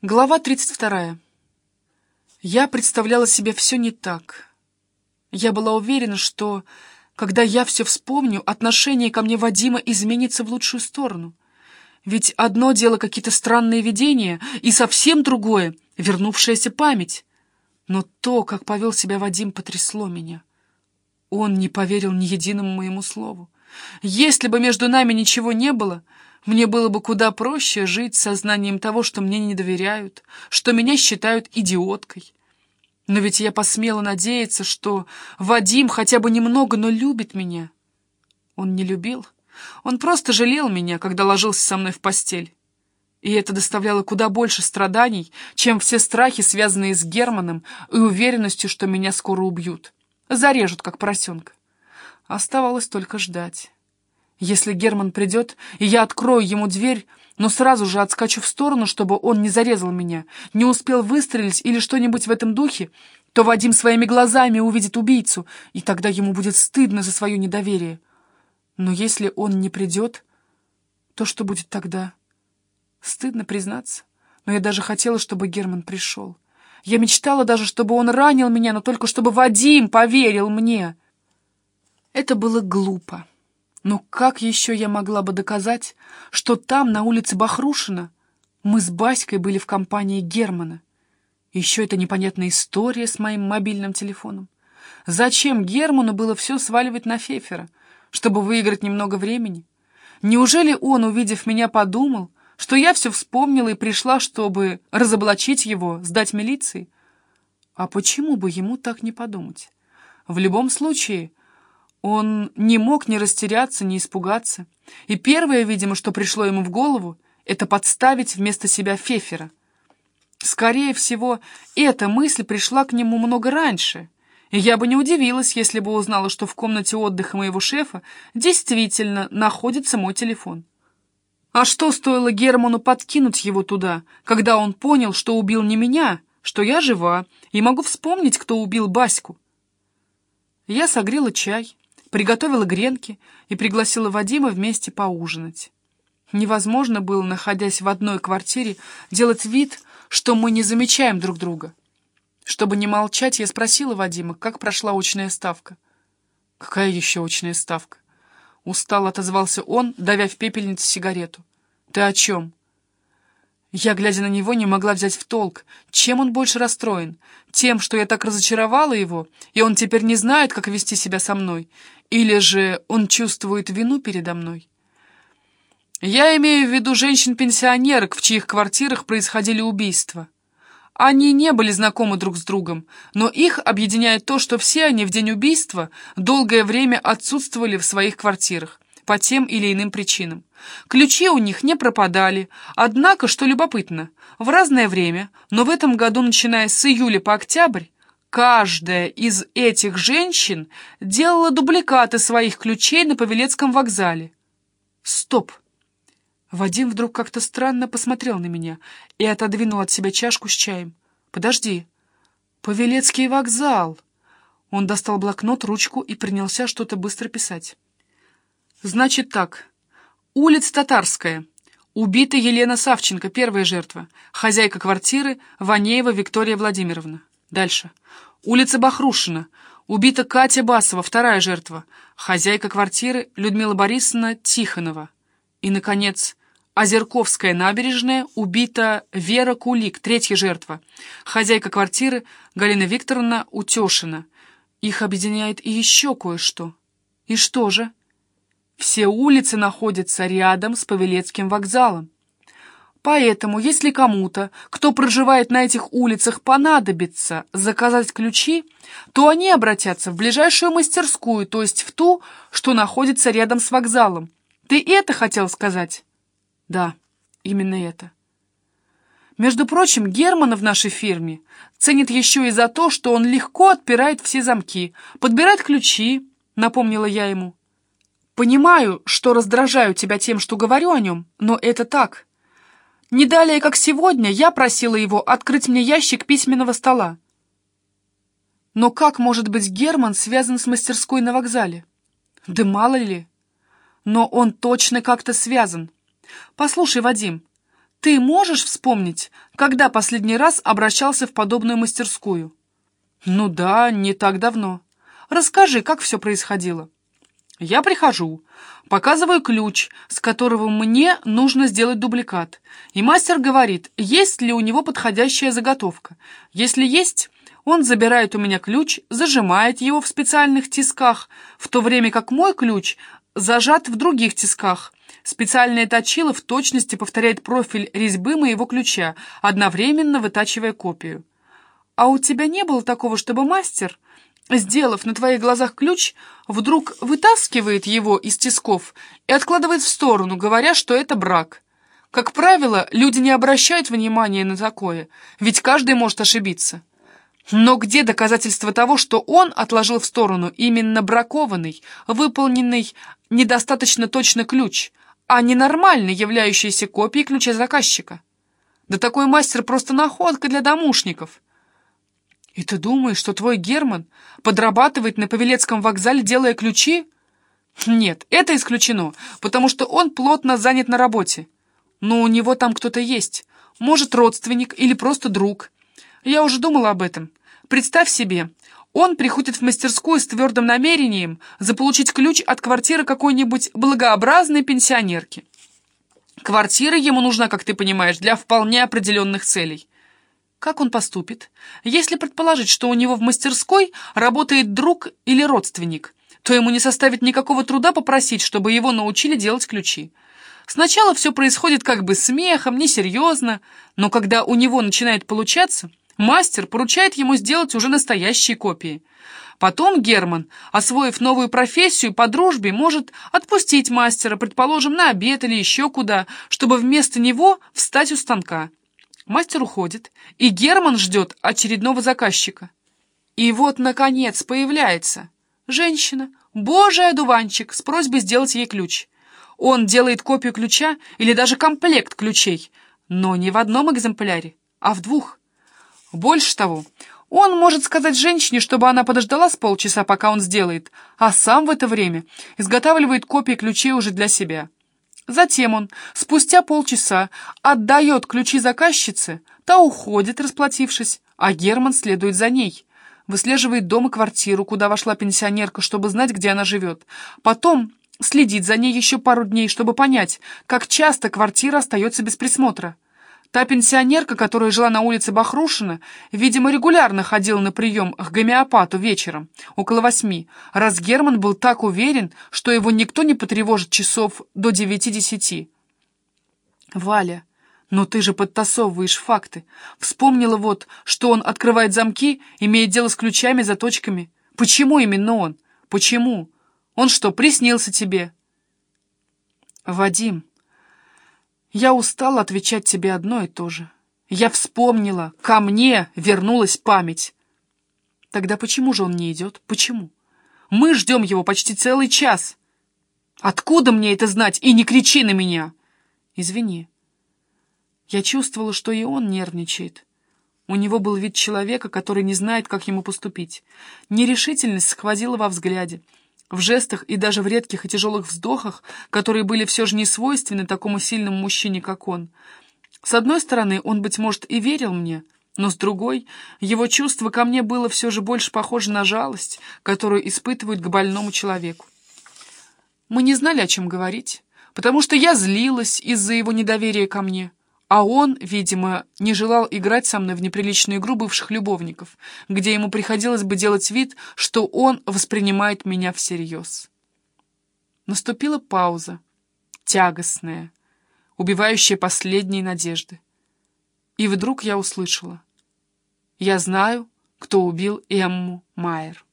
Глава 32. Я представляла себе все не так. Я была уверена, что, когда я все вспомню, отношение ко мне Вадима изменится в лучшую сторону. Ведь одно дело какие-то странные видения, и совсем другое — вернувшаяся память. Но то, как повел себя Вадим, потрясло меня. Он не поверил ни единому моему слову. Если бы между нами ничего не было — мне было бы куда проще жить с сознанием того, что мне не доверяют, что меня считают идиоткой. Но ведь я посмела надеяться, что Вадим хотя бы немного, но любит меня. Он не любил. Он просто жалел меня, когда ложился со мной в постель. И это доставляло куда больше страданий, чем все страхи, связанные с Германом и уверенностью, что меня скоро убьют. Зарежут, как поросенка. Оставалось только ждать. Если Герман придет, и я открою ему дверь, но сразу же отскочу в сторону, чтобы он не зарезал меня, не успел выстрелить или что-нибудь в этом духе, то Вадим своими глазами увидит убийцу, и тогда ему будет стыдно за свое недоверие. Но если он не придет, то что будет тогда? Стыдно признаться, но я даже хотела, чтобы Герман пришел. Я мечтала даже, чтобы он ранил меня, но только чтобы Вадим поверил мне. Это было глупо. Но как еще я могла бы доказать, что там, на улице Бахрушина, мы с Баськой были в компании Германа? Еще эта непонятная история с моим мобильным телефоном. Зачем Герману было все сваливать на Фефера, чтобы выиграть немного времени? Неужели он, увидев меня, подумал, что я все вспомнила и пришла, чтобы разоблачить его, сдать милиции? А почему бы ему так не подумать? В любом случае, он не мог не растеряться, не испугаться. И первое, видимо, что пришло ему в голову, это подставить вместо себя Фефера. Скорее всего, эта мысль пришла к нему много раньше, и я бы не удивилась, если бы узнала, что в комнате отдыха моего шефа действительно находится мой телефон. А что стоило Герману подкинуть его туда, когда он понял, что убил не меня, что я жива, и могу вспомнить, кто убил Баську? Я согрела чай, приготовила гренки и пригласила Вадима вместе поужинать. Невозможно было, находясь в одной квартире, делать вид, что мы не замечаем друг друга. Чтобы не молчать, я спросила Вадима, как прошла очная ставка. «Какая еще очная ставка?» Устал отозвался он, давя в пепельницу сигарету. «Ты о чем?» Я, глядя на него, не могла взять в толк, чем он больше расстроен. Тем, что я так разочаровала его, и он теперь не знает, как вести себя со мной. Или же он чувствует вину передо мной. Я имею в виду женщин-пенсионерок, в чьих квартирах происходили убийства. Они не были знакомы друг с другом, но их объединяет то, что все они в день убийства долгое время отсутствовали в своих квартирах по тем или иным причинам. Ключи у них не пропадали, однако, что любопытно, в разное время, но в этом году, начиная с июля по октябрь, каждая из этих женщин делала дубликаты своих ключей на Павелецком вокзале. Стоп! Вадим вдруг как-то странно посмотрел на меня и отодвинул от себя чашку с чаем. «Подожди. Павелецкий вокзал!» Он достал блокнот, ручку и принялся что-то быстро писать. Значит так. Улица Татарская. Убита Елена Савченко, первая жертва. Хозяйка квартиры Ванеева Виктория Владимировна. Дальше. Улица Бахрушина. Убита Катя Басова, вторая жертва. Хозяйка квартиры Людмила Борисовна Тихонова. И, наконец, Озерковская набережная. Убита Вера Кулик, третья жертва. Хозяйка квартиры Галина Викторовна Утешина. Их объединяет и еще кое-что. И что же? Все улицы находятся рядом с Павелецким вокзалом. Поэтому, если кому-то, кто проживает на этих улицах, понадобится заказать ключи, то они обратятся в ближайшую мастерскую, то есть в ту, что находится рядом с вокзалом. Ты это хотел сказать? Да, именно это. Между прочим, Германа в нашей фирме ценит еще и за то, что он легко отпирает все замки, подбирает ключи, напомнила я ему. Понимаю, что раздражаю тебя тем, что говорю о нем, но это так. Не далее, как сегодня, я просила его открыть мне ящик письменного стола. Но как может быть Герман связан с мастерской на вокзале? Да мало ли. Но он точно как-то связан. Послушай, Вадим, Ты можешь вспомнить, когда последний раз обращался в подобную мастерскую? Ну да, не так давно. Расскажи, как все происходило. Я прихожу, показываю ключ, с которого мне нужно сделать дубликат. И мастер говорит, есть ли у него подходящая заготовка. Если есть, он забирает у меня ключ, зажимает его в специальных тисках, в то время как мой ключ зажат в других тисках. Специальное точило в точности повторяет профиль резьбы моего ключа, одновременно вытачивая копию. А у тебя не было такого, чтобы мастер, сделав на твоих глазах ключ, вдруг вытаскивает его из тисков и откладывает в сторону, говоря, что это брак? Как правило, люди не обращают внимания на такое, ведь каждый может ошибиться. Но где доказательства того, что он отложил в сторону именно бракованный, выполненный недостаточно точно ключ, а не нормально являющийся копией ключа заказчика? Да такой мастер просто находка для домушников. И ты думаешь, что твой Герман подрабатывает на Павелецком вокзале, делая ключи? Нет, это исключено, потому что он плотно занят на работе. Но у него там кто-то есть, может, родственник или просто друг. Я уже думала об этом. Представь себе, он приходит в мастерскую с твердым намерением заполучить ключ от квартиры какой-нибудь благообразной пенсионерки. Квартира ему нужна, как ты понимаешь, для вполне определенных целей. Как он поступит? Если предположить, что у него в мастерской работает друг или родственник, то ему не составит никакого труда попросить, чтобы его научили делать ключи. Сначала все происходит как бы смехом, несерьезно, но когда у него начинает получаться, Мастер поручает ему сделать уже настоящие копии. Потом Герман, освоив новую профессию по дружбе, может отпустить мастера, предположим, на обед или еще куда, чтобы вместо него встать у станка. Мастер уходит, и Герман ждет очередного заказчика. И вот, наконец, появляется женщина, божий одуванчик, с просьбой сделать ей ключ. Он делает копию ключа или даже комплект ключей, но не в одном экземпляре, а в двух. Больше того, он может сказать женщине, чтобы она подождала с полчаса, пока он сделает, а сам в это время изготавливает копии ключей уже для себя. Затем он, спустя полчаса, отдает ключи заказчице, та уходит, расплатившись, а Герман следует за ней. Выслеживает дом и квартиру, куда вошла пенсионерка, чтобы знать, где она живет. Потом следит за ней еще пару дней, чтобы понять, как часто квартира остается без присмотра. Та пенсионерка, которая жила на улице Бахрушина, видимо, регулярно ходила на прием к гомеопату вечером, около восьми, раз Герман был так уверен, что его никто не потревожит часов до девяти-десяти. «Валя, но ты же подтасовываешь факты. Вспомнила вот, что он открывает замки, имеет дело с ключами, заточками. Почему именно он? Почему? Он что, приснился тебе?» «Вадим», я устала отвечать тебе одно и то же. Я вспомнила, ко мне вернулась память. Тогда почему же он не идет? Почему? Мы ждем его почти целый час. Откуда мне это знать? И не кричи на меня. Извини. Я чувствовала, что и он нервничает. У него был вид человека, который не знает, как ему поступить. Нерешительность схватила во взгляде в жестах и даже в редких и тяжелых вздохах, которые были все же не свойственны такому сильному мужчине, как он. С одной стороны, он, быть может, и верил мне, но с другой, его чувство ко мне было все же больше похоже на жалость, которую испытывают к больному человеку. Мы не знали, о чем говорить, потому что я злилась из-за его недоверия ко мне. А он, видимо, не желал играть со мной в неприличную игру бывших любовников, где ему приходилось бы делать вид, что он воспринимает меня всерьез. Наступила пауза, тягостная, убивающая последние надежды. И вдруг я услышала. «Я знаю, кто убил Эмму Майер».